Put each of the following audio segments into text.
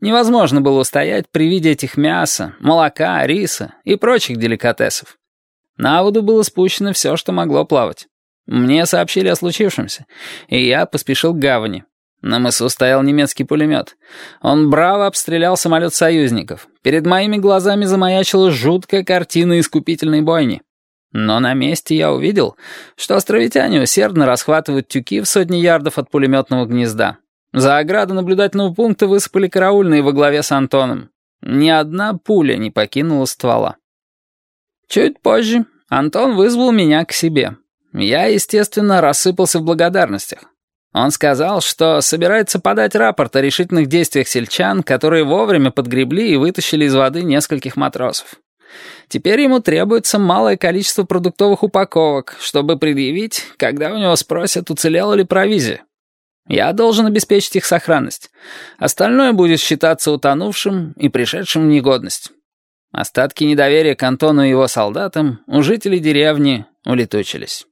Невозможно было устоять при виде этих мяса, молока, риса и прочих деликатесов. На воду было спущено все, что могло плавать. Мне сообщили о случившемся, и я поспешил к гавани. На мысу стоял немецкий пулемет. Он браво обстрелял самолет союзников. Перед моими глазами замаячила жуткая картина искупительной бойни. Но на месте я увидел, что островитяне усердно расхватывают тюки в сотни ярдов от пулеметного гнезда. За ограду наблюдательного пункта высыпали караульные во главе с Антоном. Ни одна пуля не покинула ствола. Чуть позже Антон вызвал меня к себе. Я, естественно, рассыпался в благодарностях. Он сказал, что собирается подать рапорт о решительных действиях сельчан, которые вовремя подгребли и вытащили из воды нескольких матросов. Теперь ему требуется малое количество продуктовых упаковок, чтобы предъявить, когда у него спросят, уцелела ли провизия. Я должен обеспечить их сохранность. Остальное будет считаться утонувшим и пришедшим в негодность. Остатки недоверия к Антону и его солдатам у жителей деревни улетучились.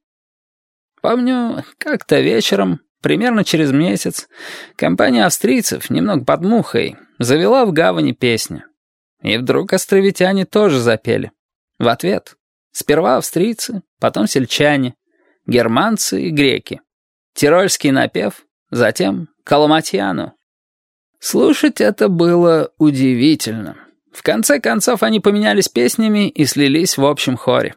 Помню, как-то вечером, примерно через месяц, компания австрийцев, немного под мухой, завела в гавани песню. И вдруг островитяне тоже запели. В ответ. Сперва австрийцы, потом сельчане, германцы и греки. Тирольский напев, затем Каламатьяну. Слушать это было удивительно. В конце концов они поменялись песнями и слились в общем хоре.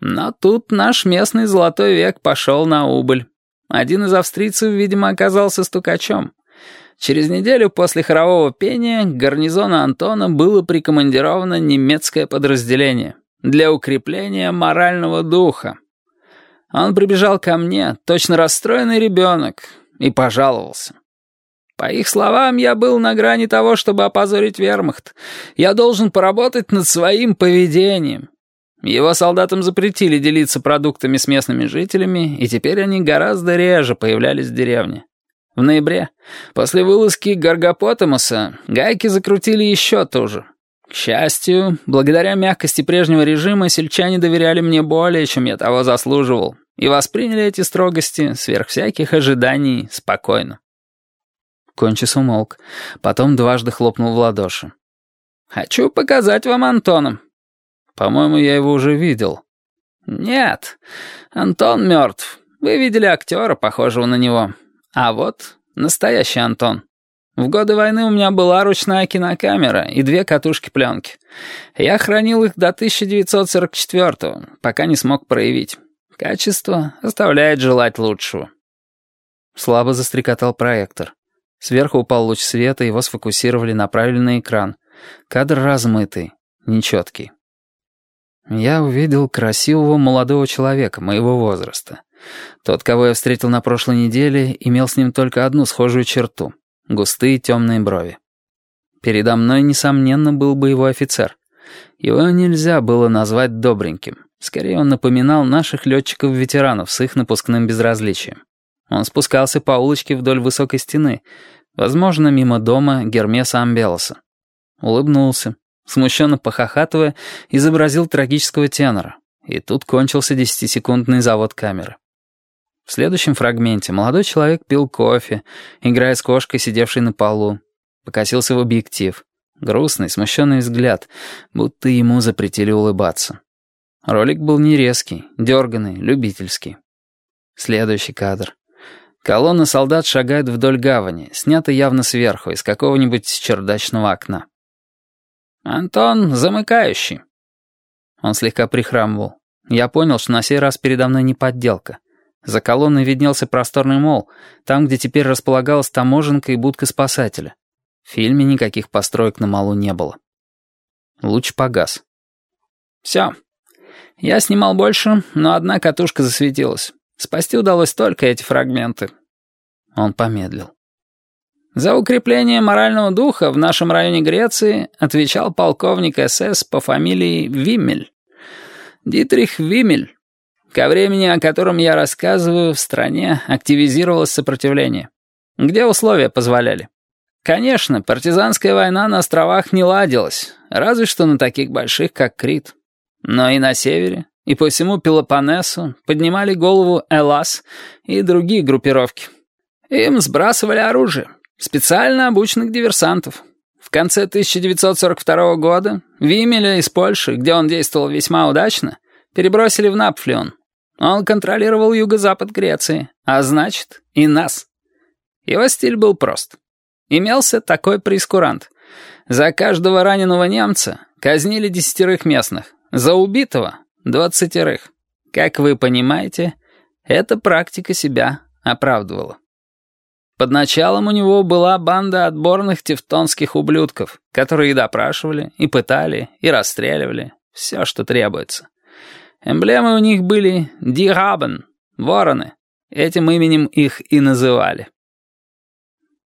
Но тут наш местный золотой век пошел на убыль. Один из австрийцев, видимо, оказался стукачом. Через неделю после хорового пения к гарнизону Антона было прикомандировано немецкое подразделение для укрепления морального духа. Он прибежал ко мне, точно расстроенный ребенок, и пожаловался. По их словам, я был на грани того, чтобы опозорить вермахт. Я должен поработать над своим поведением. Его солдатам запретили делиться продуктами с местными жителями, и теперь они гораздо реже появлялись в деревне. В ноябре, после вылазки Гаргопотамуса, гайки закрутили еще туже. К счастью, благодаря мягкости прежнего режима, сельчане доверяли мне более, чем я того заслуживал, и восприняли эти строгости сверх всяких ожиданий спокойно. Кончис умолк, потом дважды хлопнул в ладоши. «Хочу показать вам Антона». «По-моему, я его уже видел». «Нет, Антон мертв. Вы видели актера, похожего на него. А вот настоящий Антон. В годы войны у меня была ручная кинокамера и две катушки пленки. Я хранил их до 1944 пока не смог проявить. Качество оставляет желать лучшего. Слабо застрекотал проектор. Сверху упал луч света, его сфокусировали, на экран. Кадр размытый, нечеткий. Я увидел красивого молодого человека моего возраста. Тот, кого я встретил на прошлой неделе, имел с ним только одну схожую черту — густые темные брови. Передо мной, несомненно, был боевой офицер. Его нельзя было назвать добреньким. Скорее, он напоминал наших летчиков-ветеранов с их напускным безразличием. Он спускался по улочке вдоль высокой стены, возможно, мимо дома Гермеса Амбелоса. Улыбнулся, смущенно похохатывая, изобразил трагического тенора. И тут кончился десятисекундный завод камеры. В следующем фрагменте молодой человек пил кофе, играя с кошкой, сидевшей на полу. Покосился в объектив. Грустный, смущенный взгляд, будто ему запретили улыбаться. Ролик был не резкий, дерганный, любительский. Следующий кадр. Колонна солдат шагает вдоль гавани, снята явно сверху, из какого-нибудь чердачного окна. «Антон замыкающий». Он слегка прихрамывал. Я понял, что на сей раз передо мной не подделка. За колонной виднелся просторный мол, там, где теперь располагалась таможенка и будка спасателя. В фильме никаких построек на малу не было. Луч погас. «Все. Я снимал больше, но одна катушка засветилась. Спасти удалось только эти фрагменты». Он помедлил. За укрепление морального духа в нашем районе Греции отвечал полковник СС по фамилии Виммель. Дитрих Виммель. Ко времени, о котором я рассказываю, в стране активизировалось сопротивление. Где условия позволяли? Конечно, партизанская война на островах не ладилась, разве что на таких больших, как Крит. Но и на севере, и по всему Пелопоннесу поднимали голову Элас и другие группировки. Им сбрасывали оружие, Специально обученных диверсантов. В конце 1942 года Вимеля из Польши, где он действовал весьма удачно, перебросили в Напфлеон. Он контролировал юго-запад Греции, а значит, и нас. Его стиль был прост. Имелся такой прескурант. За каждого раненого немца казнили десятерых местных, за убитого — двадцатерых. Как вы понимаете, эта практика себя оправдывала. Под началом у него была банда отборных тевтонских ублюдков, которые и допрашивали, и пытали, и расстреливали. Все, что требуется. Эмблемы у них были «Дирабен» — вороны. Этим именем их и называли.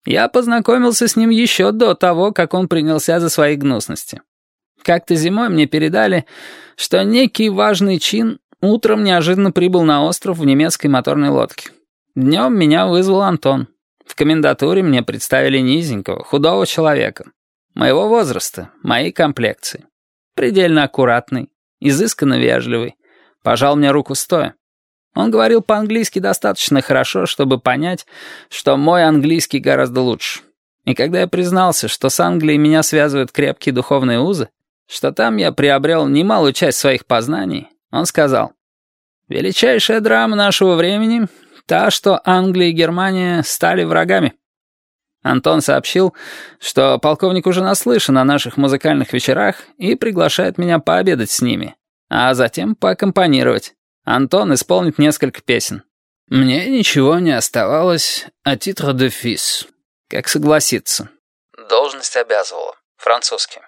Я познакомился с ним еще до того, как он принялся за свои гнусности. Как-то зимой мне передали, что некий важный чин утром неожиданно прибыл на остров в немецкой моторной лодке. Днем меня вызвал Антон. В комендатуре мне представили низенького, худого человека. Моего возраста, моей комплекции. Предельно аккуратный, изысканно вежливый. Пожал мне руку стоя. Он говорил по-английски достаточно хорошо, чтобы понять, что мой английский гораздо лучше. И когда я признался, что с Англией меня связывают крепкие духовные узы, что там я приобрел немалую часть своих познаний, он сказал, «Величайшая драма нашего времени — та, что Англия и Германия стали врагами». Антон сообщил, что полковник уже наслышан о наших музыкальных вечерах и приглашает меня пообедать с ними, а затем поаккомпанировать. Антон исполнит несколько песен. Мне ничего не оставалось а титра де фис, как согласиться. Должность обязывала. Французский.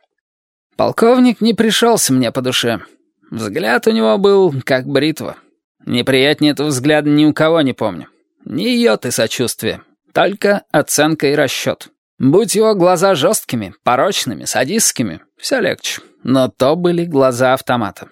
Полковник не пришелся мне по душе. Взгляд у него был как бритва. Неприятнее этого взгляда ни у кого не помню. Ни йоты сочувствия, только оценка и расчет. Будь его глаза жесткими, порочными, садистскими, все легче. Но то были глаза автомата.